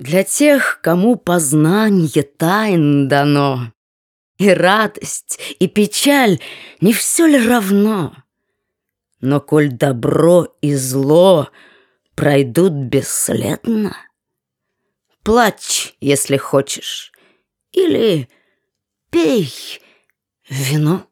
Для тех, кому познанье тайн дано, И радость, и печаль, не все ли равно? Но коль добро и зло пройдут бесследно, Плачь, если хочешь, или пей вино.